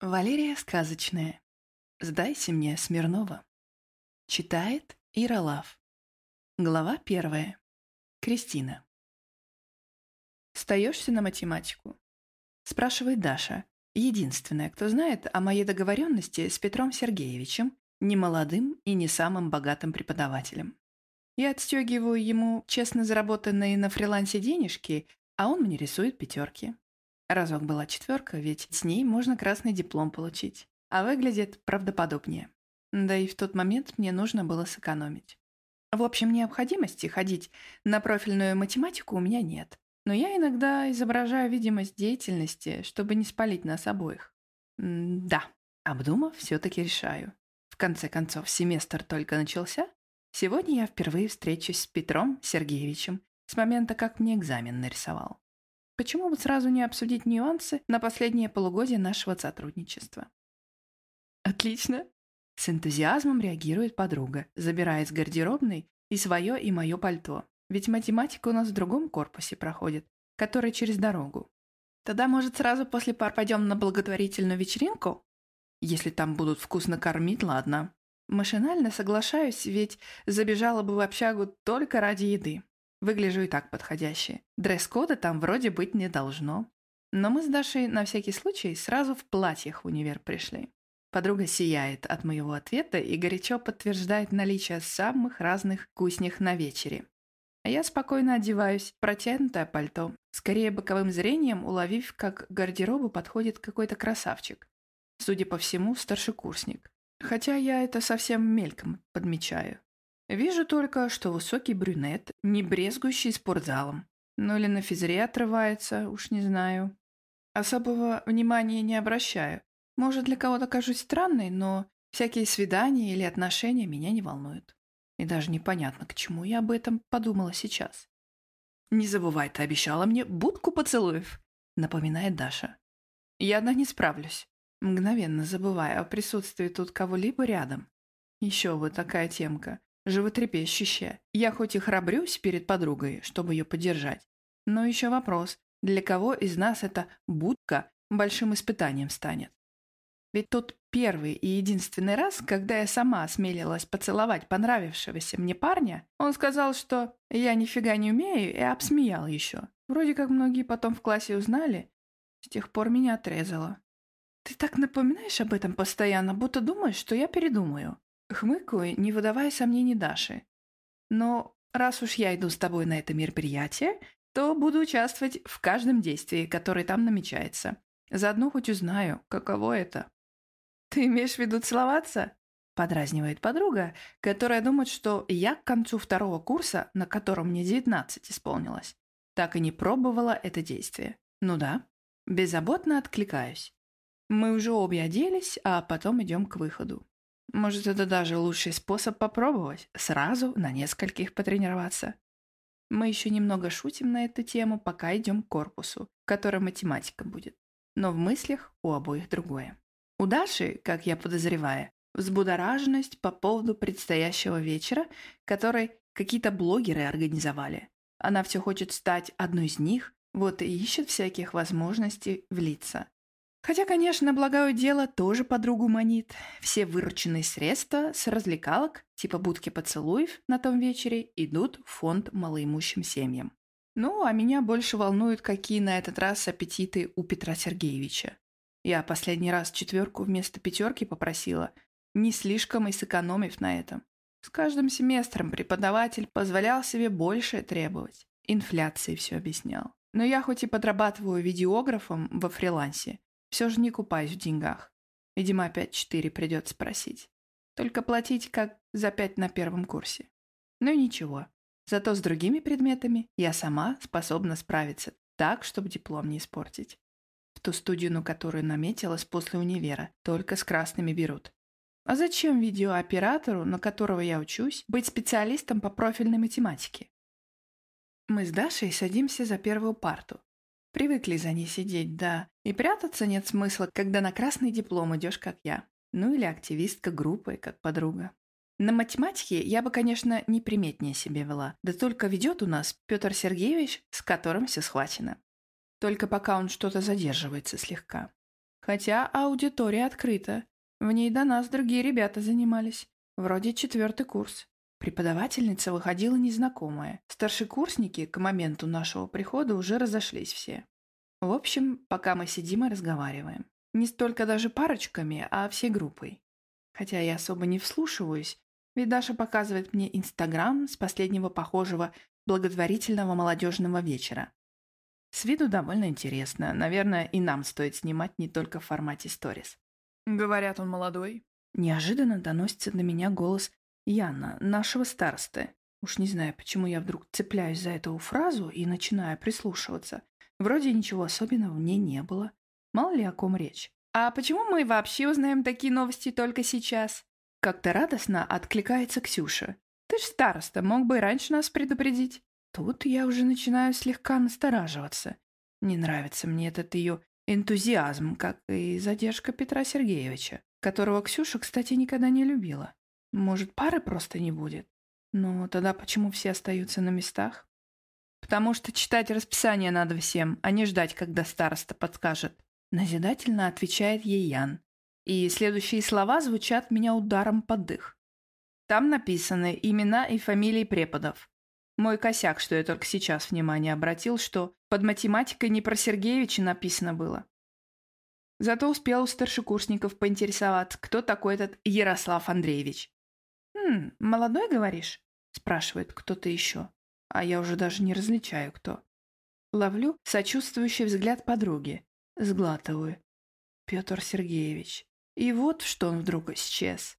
Валерия Сказочная. Сдайся мне, Смирнова. Читает Ира Лав. Глава первая. Кристина. «Сдаешься на математику?» Спрашивает Даша, единственная, кто знает о моей договоренности с Петром Сергеевичем, немолодым и не самым богатым преподавателем. Я отстегиваю ему честно заработанные на фрилансе денежки, а он мне рисует пятерки. Разок была четверка, ведь с ней можно красный диплом получить. А выглядит правдоподобнее. Да и в тот момент мне нужно было сэкономить. В общем, необходимости ходить на профильную математику у меня нет. Но я иногда изображаю видимость деятельности, чтобы не спалить нас обоих. М да, обдумав, все-таки решаю. В конце концов, семестр только начался. Сегодня я впервые встречусь с Петром Сергеевичем с момента, как мне экзамен нарисовал. Почему бы сразу не обсудить нюансы на последнее полугодие нашего сотрудничества? Отлично. С энтузиазмом реагирует подруга, забирая из гардеробной и свое, и мое пальто. Ведь математика у нас в другом корпусе проходит, который через дорогу. Тогда, может, сразу после пар пойдем на благотворительную вечеринку? Если там будут вкусно кормить, ладно. Машинально соглашаюсь, ведь забежала бы в общагу только ради еды. Выгляжу и так подходяще. Дресс-кода там вроде быть не должно. Но мы с Дашей на всякий случай сразу в платьях в универ пришли. Подруга сияет от моего ответа и горячо подтверждает наличие самых разных вкусних на вечере. А я спокойно одеваюсь, протянутое пальто, скорее боковым зрением уловив, как к гардеробу подходит какой-то красавчик. Судя по всему, старшекурсник. Хотя я это совсем мельком подмечаю. Вижу только, что высокий брюнет, не брезгующий спортзалом. Ну или на физре отрывается, уж не знаю. Особого внимания не обращаю. Может, для кого-то кажусь странной, но всякие свидания или отношения меня не волнуют. И даже непонятно, к чему я об этом подумала сейчас. «Не забывай, ты обещала мне будку поцелуев», — напоминает Даша. «Я одна не справлюсь», мгновенно забывая о присутствии тут кого-либо рядом. Еще вот такая темка животрепещущая. Я хоть и храбрюсь перед подругой, чтобы ее поддержать, но еще вопрос, для кого из нас эта будка большим испытанием станет. Ведь тот первый и единственный раз, когда я сама осмелилась поцеловать понравившегося мне парня, он сказал, что я нифига не умею и обсмеял еще. Вроде как многие потом в классе узнали, с тех пор меня отрезало. Ты так напоминаешь об этом постоянно, будто думаешь, что я передумаю. Хмыкаю, не выдавая сомнений Даши. Но раз уж я иду с тобой на это мероприятие, то буду участвовать в каждом действии, которое там намечается. Заодно хоть узнаю, каково это. Ты имеешь в виду целоваться? Подразнивает подруга, которая думает, что я к концу второго курса, на котором мне 19 исполнилось, так и не пробовала это действие. Ну да, беззаботно откликаюсь. Мы уже обе оделись, а потом идем к выходу. Может, это даже лучший способ попробовать, сразу на нескольких потренироваться. Мы еще немного шутим на эту тему, пока идем к корпусу, в котором математика будет. Но в мыслях у обоих другое. У Даши, как я подозреваю, взбудораженность по поводу предстоящего вечера, который какие-то блогеры организовали. Она все хочет стать одной из них, вот и ищет всяких возможностей влиться. Хотя, конечно, благое дело тоже подругу манит. Все вырученные средства с развлекалок, типа будки поцелуев на том вечере, идут в фонд малоимущим семьям. Ну, а меня больше волнуют, какие на этот раз аппетиты у Петра Сергеевича. Я последний раз четверку вместо пятерки попросила, не слишком и сэкономив на этом. С каждым семестром преподаватель позволял себе больше требовать. Инфляцией все объяснял. Но я хоть и подрабатываю видеографом во фрилансе, все же не купаюсь в деньгах. Видимо, опять четыре придется просить. Только платить как за пять на первом курсе. Ну и ничего. Зато с другими предметами я сама способна справиться так, чтобы диплом не испортить. В ту студию, на которую наметилась после универа, только с красными берут. А зачем видеооператору, на которого я учусь, быть специалистом по профильной математике? Мы с Дашей садимся за первую парту, Привыкли за ней сидеть, да. И прятаться нет смысла, когда на красный диплом идешь, как я. Ну или активистка группы, как подруга. На математике я бы, конечно, не приметнее себе вела. Да только ведет у нас Петр Сергеевич, с которым все схвачено. Только пока он что-то задерживается слегка. Хотя аудитория открыта. В ней до нас другие ребята занимались. Вроде четвертый курс. Преподавательница выходила незнакомая. Старшекурсники к моменту нашего прихода уже разошлись все. В общем, пока мы сидим и разговариваем. Не столько даже парочками, а всей группой. Хотя я особо не вслушиваюсь, ведь Даша показывает мне Инстаграм с последнего похожего благотворительного молодежного вечера. С виду довольно интересно. Наверное, и нам стоит снимать не только в формате сторис. Говорят, он молодой. Неожиданно доносится до меня голос Яна, нашего старосты. Уж не знаю, почему я вдруг цепляюсь за эту фразу и начинаю прислушиваться. Вроде ничего особенного в ней не было. Мало ли о ком речь. А почему мы вообще узнаем такие новости только сейчас? Как-то радостно откликается Ксюша. Ты ж староста, мог бы и раньше нас предупредить. Тут я уже начинаю слегка настораживаться. Не нравится мне этот ее энтузиазм, как и задержка Петра Сергеевича, которого Ксюша, кстати, никогда не любила. Может, пары просто не будет? Но тогда почему все остаются на местах? Потому что читать расписание надо всем, а не ждать, когда староста подскажет. Назидательно отвечает ей Ян. И следующие слова звучат меня ударом под дых. Там написаны имена и фамилии преподов. Мой косяк, что я только сейчас внимание обратил, что под математикой не про Сергеевича написано было. Зато успел у старшекурсников поинтересоваться, кто такой этот Ярослав Андреевич. «Хм, молодой, говоришь?» – спрашивает кто-то еще. А я уже даже не различаю, кто. Ловлю сочувствующий взгляд подруги. Сглатываю. Петр Сергеевич. И вот что он вдруг исчез.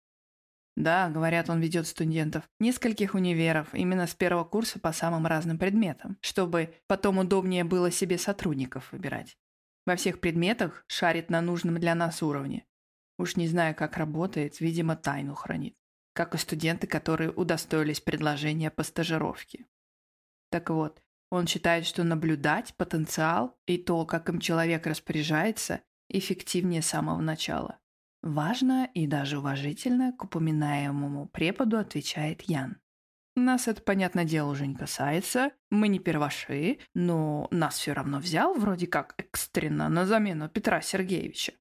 Да, говорят, он ведет студентов нескольких универов именно с первого курса по самым разным предметам, чтобы потом удобнее было себе сотрудников выбирать. Во всех предметах шарит на нужном для нас уровне. Уж не знаю, как работает, видимо, тайну хранит как и студенты, которые удостоились предложения по стажировке. Так вот, он считает, что наблюдать потенциал и то, как им человек распоряжается, эффективнее с самого начала. Важно и даже уважительно к упоминаемому преподу отвечает Ян. Нас это, понятное дело, уже не касается. Мы не первоши, но нас все равно взял вроде как экстренно на замену Петра Сергеевича.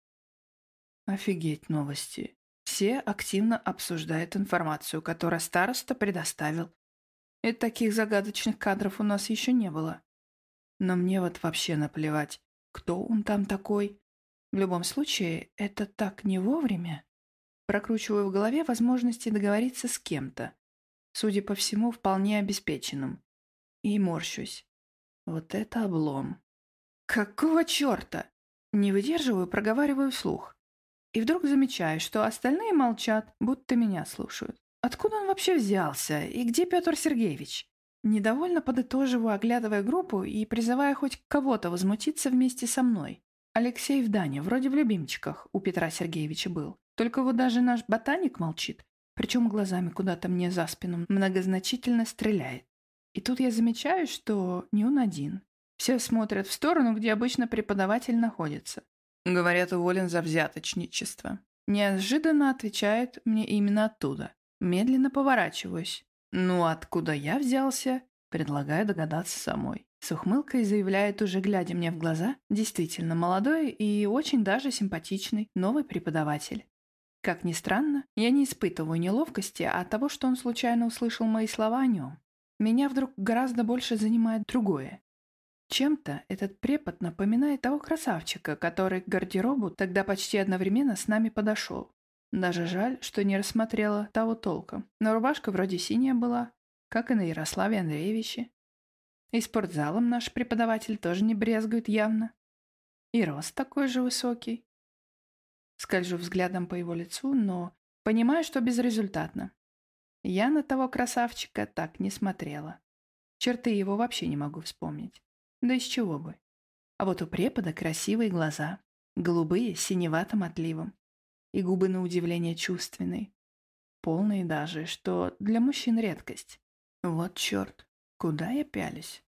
Офигеть новости. Все активно обсуждают информацию, которую староста предоставил. И таких загадочных кадров у нас еще не было. Но мне вот вообще наплевать, кто он там такой. В любом случае, это так не вовремя. Прокручиваю в голове возможности договориться с кем-то. Судя по всему, вполне обеспеченным. И морщусь. Вот это облом. Какого черта? Не выдерживаю, проговариваю вслух. И вдруг замечаю, что остальные молчат, будто меня слушают. Откуда он вообще взялся? И где Петр Сергеевич? Недовольно подытоживаю, оглядывая группу и призывая хоть кого-то возмутиться вместе со мной. Алексей в Дане, вроде в любимчиках, у Петра Сергеевича был. Только вот даже наш ботаник молчит, причем глазами куда-то мне за спину многозначительно стреляет. И тут я замечаю, что не он один. Все смотрят в сторону, где обычно преподаватель находится. Говорят, уволен за взяточничество. Неожиданно отвечает мне именно оттуда. Медленно поворачиваюсь. Ну, откуда я взялся? Предлагаю догадаться самой. С ухмылкой заявляет, уже глядя мне в глаза, действительно молодой и очень даже симпатичный новый преподаватель. Как ни странно, я не испытываю неловкости от того, что он случайно услышал мои слова о нем. Меня вдруг гораздо больше занимает другое. Чем-то этот препод напоминает того красавчика, который к гардеробу тогда почти одновременно с нами подошел. Даже жаль, что не рассмотрела того толком. Но рубашка вроде синяя была, как и на Ярославе Андреевиче. И спортзалом наш преподаватель тоже не брезгует явно. И рост такой же высокий. Скольжу взглядом по его лицу, но понимаю, что безрезультатно. Я на того красавчика так не смотрела. Черты его вообще не могу вспомнить. Да из чего бы? А вот у препода красивые глаза, голубые с синеватым отливом, и губы на удивление чувственные, полные даже, что для мужчин редкость. Вот черт, куда я пялюсь?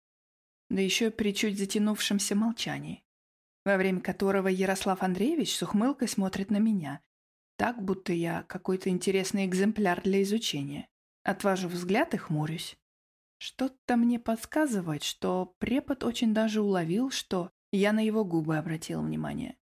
Да еще при чуть затянувшемся молчании, во время которого Ярослав Андреевич с ухмылкой смотрит на меня, так, будто я какой-то интересный экземпляр для изучения. Отвожу взгляд и хмурюсь. Что-то мне подсказывает, что препод очень даже уловил, что я на его губы обратил внимание.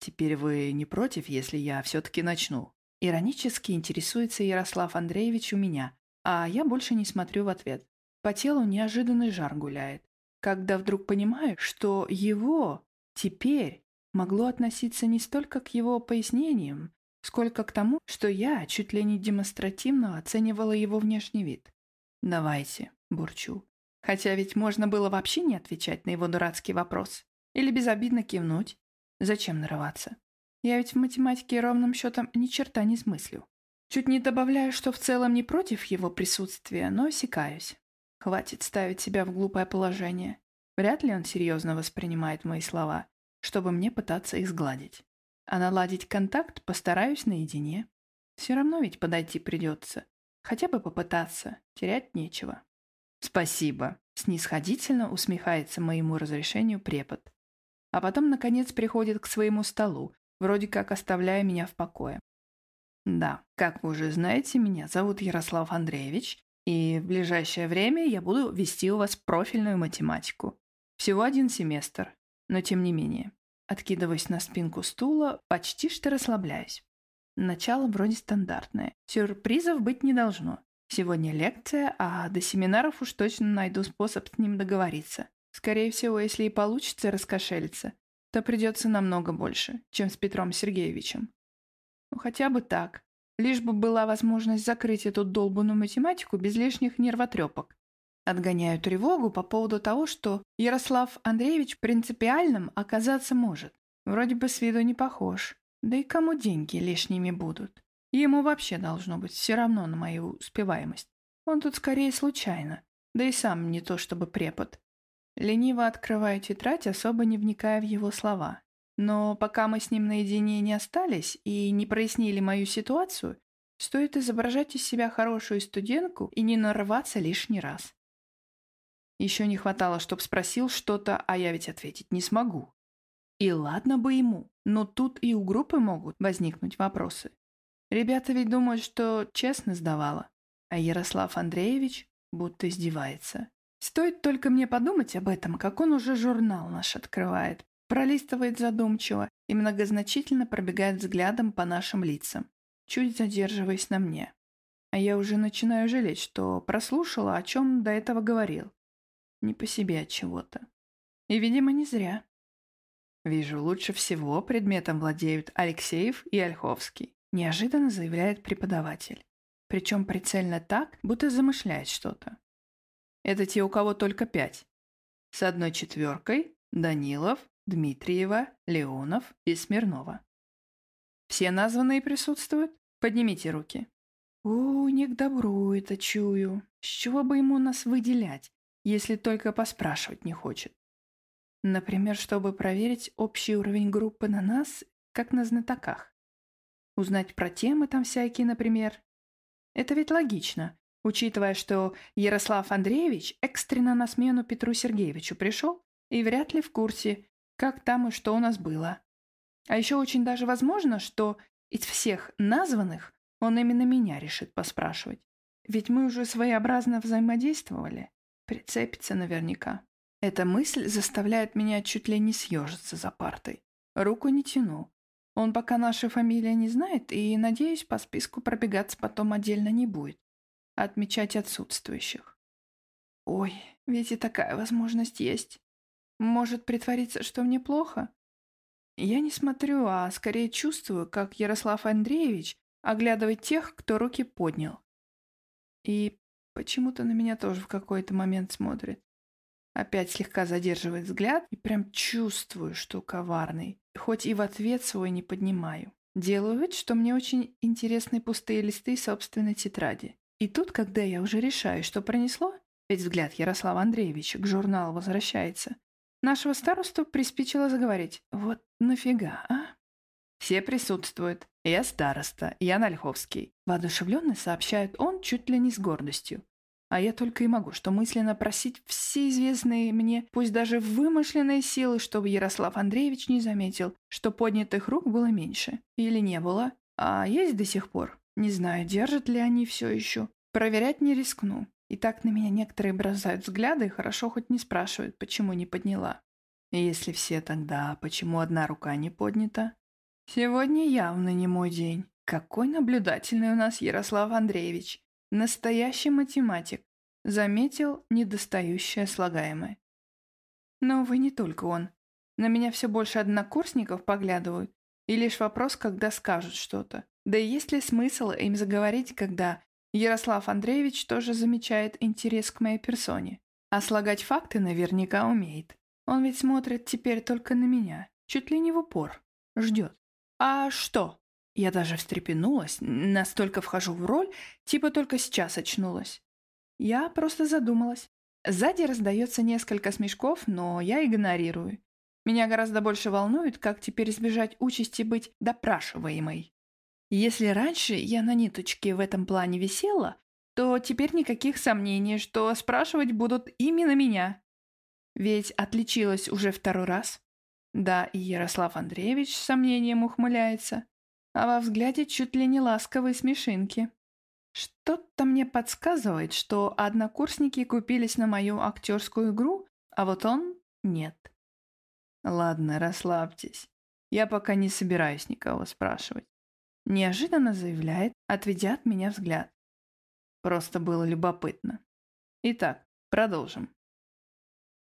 Теперь вы не против, если я все-таки начну? Иронически интересуется Ярослав Андреевич у меня, а я больше не смотрю в ответ. По телу неожиданный жар гуляет, когда вдруг понимаю, что его теперь могло относиться не столько к его пояснениям, сколько к тому, что я чуть ли не демонстративно оценивала его внешний вид. «Давайте», — бурчу. Хотя ведь можно было вообще не отвечать на его дурацкий вопрос. Или безобидно кивнуть. Зачем нарываться? Я ведь в математике ровным счетом ни черта не смыслю. Чуть не добавляю, что в целом не против его присутствия, но осекаюсь. Хватит ставить себя в глупое положение. Вряд ли он серьезно воспринимает мои слова, чтобы мне пытаться их сгладить. А наладить контакт постараюсь наедине. Все равно ведь подойти придется. Хотя бы попытаться, терять нечего. «Спасибо», — снисходительно усмехается моему разрешению препод. А потом, наконец, приходит к своему столу, вроде как оставляя меня в покое. Да, как вы уже знаете, меня зовут Ярослав Андреевич, и в ближайшее время я буду вести у вас профильную математику. Всего один семестр, но тем не менее. Откидываясь на спинку стула, почти что расслабляюсь. Начало вроде стандартное. Сюрпризов быть не должно. Сегодня лекция, а до семинаров уж точно найду способ с ним договориться. Скорее всего, если и получится раскошелиться, то придется намного больше, чем с Петром Сергеевичем. Ну, хотя бы так. Лишь бы была возможность закрыть эту долбанную математику без лишних нервотрепок. Отгоняю тревогу по поводу того, что Ярослав Андреевич принципиальным оказаться может. Вроде бы с виду не похож. Да и кому деньги лишними будут? Ему вообще должно быть все равно на мою успеваемость. Он тут скорее случайно, да и сам не то чтобы препод. Лениво открываю тетрадь, особо не вникая в его слова. Но пока мы с ним наедине не остались и не прояснили мою ситуацию, стоит изображать из себя хорошую студентку и не нарываться лишний раз. Еще не хватало, чтоб спросил что-то, а я ведь ответить не смогу. И ладно бы ему, но тут и у группы могут возникнуть вопросы. Ребята ведь думают, что честно сдавала, а Ярослав Андреевич будто издевается. Стоит только мне подумать об этом, как он уже журнал наш открывает, пролистывает задумчиво и многозначительно пробегает взглядом по нашим лицам, чуть задерживаясь на мне. А я уже начинаю жалеть, что прослушала, о чем до этого говорил. Не по себе от чего-то. И, видимо, не зря. Вижу, лучше всего предметом владеют Алексеев и Ольховский. Неожиданно заявляет преподаватель. Причем прицельно так, будто замышляет что-то. Это те, у кого только пять. С одной четверкой Данилов, Дмитриева, Леонов и Смирнова. Все названные присутствуют? Поднимите руки. У, не к добру это чую. С чего бы ему нас выделять, если только поспрашивать не хочет? Например, чтобы проверить общий уровень группы на нас, как на знатоках. Узнать про темы там всякие, например. Это ведь логично, учитывая, что Ярослав Андреевич экстренно на смену Петру Сергеевичу пришел и вряд ли в курсе, как там и что у нас было. А еще очень даже возможно, что из всех названных он именно меня решит поспрашивать. Ведь мы уже своеобразно взаимодействовали. Прицепится наверняка. Эта мысль заставляет меня чуть ли не съежиться за партой. Руку не тяну, он пока наши фамилии не знает и, надеюсь, по списку пробегаться потом отдельно не будет. Отмечать отсутствующих. Ой, ведь и такая возможность есть. Может притвориться, что мне плохо? Я не смотрю, а скорее чувствую, как Ярослав Андреевич оглядывает тех, кто руки поднял. И почему-то на меня тоже в какой-то момент смотрит. Опять слегка задерживает взгляд и прям чувствую, что коварный. Хоть и в ответ свой не поднимаю. Делаю вид, что мне очень интересны пустые листы собственной тетради. И тут, когда я уже решаю, что пронесло, ведь взгляд Ярослава Андреевича к журналу возвращается, нашего старосту приспичило заговорить. Вот нафига, а? Все присутствуют. Я староста, я Нальховский. Воодушевленно сообщает он чуть ли не с гордостью. А я только и могу, что мысленно просить все известные мне, пусть даже вымышленные силы, чтобы Ярослав Андреевич не заметил, что поднятых рук было меньше. Или не было. А есть до сих пор. Не знаю, держат ли они все еще. Проверять не рискну. И так на меня некоторые бросают взгляды, и хорошо хоть не спрашивают, почему не подняла. Если все тогда, почему одна рука не поднята? Сегодня явно не мой день. Какой наблюдательный у нас Ярослав Андреевич. Настоящий математик. Заметил недостающее слагаемое. Но, вы не только он. На меня все больше однокурсников поглядывают. И лишь вопрос, когда скажут что-то. Да и есть ли смысл им заговорить, когда Ярослав Андреевич тоже замечает интерес к моей персоне? А слагать факты наверняка умеет. Он ведь смотрит теперь только на меня, чуть ли не в упор. Ждет. «А что?» Я даже встрепенулась, настолько вхожу в роль, типа только сейчас очнулась. Я просто задумалась. Сзади раздается несколько смешков, но я игнорирую. Меня гораздо больше волнует, как теперь избежать участи быть допрашиваемой. Если раньше я на ниточке в этом плане висела, то теперь никаких сомнений, что спрашивать будут именно меня. Ведь отличилась уже второй раз. Да, и Ярослав Андреевич с сомнением ухмыляется, а во взгляде чуть ли не ласковые смешинки. Что-то мне подсказывает, что однокурсники купились на мою актерскую игру, а вот он — нет. Ладно, расслабьтесь. Я пока не собираюсь никого спрашивать. Неожиданно заявляет, отведя от меня взгляд. Просто было любопытно. Итак, продолжим.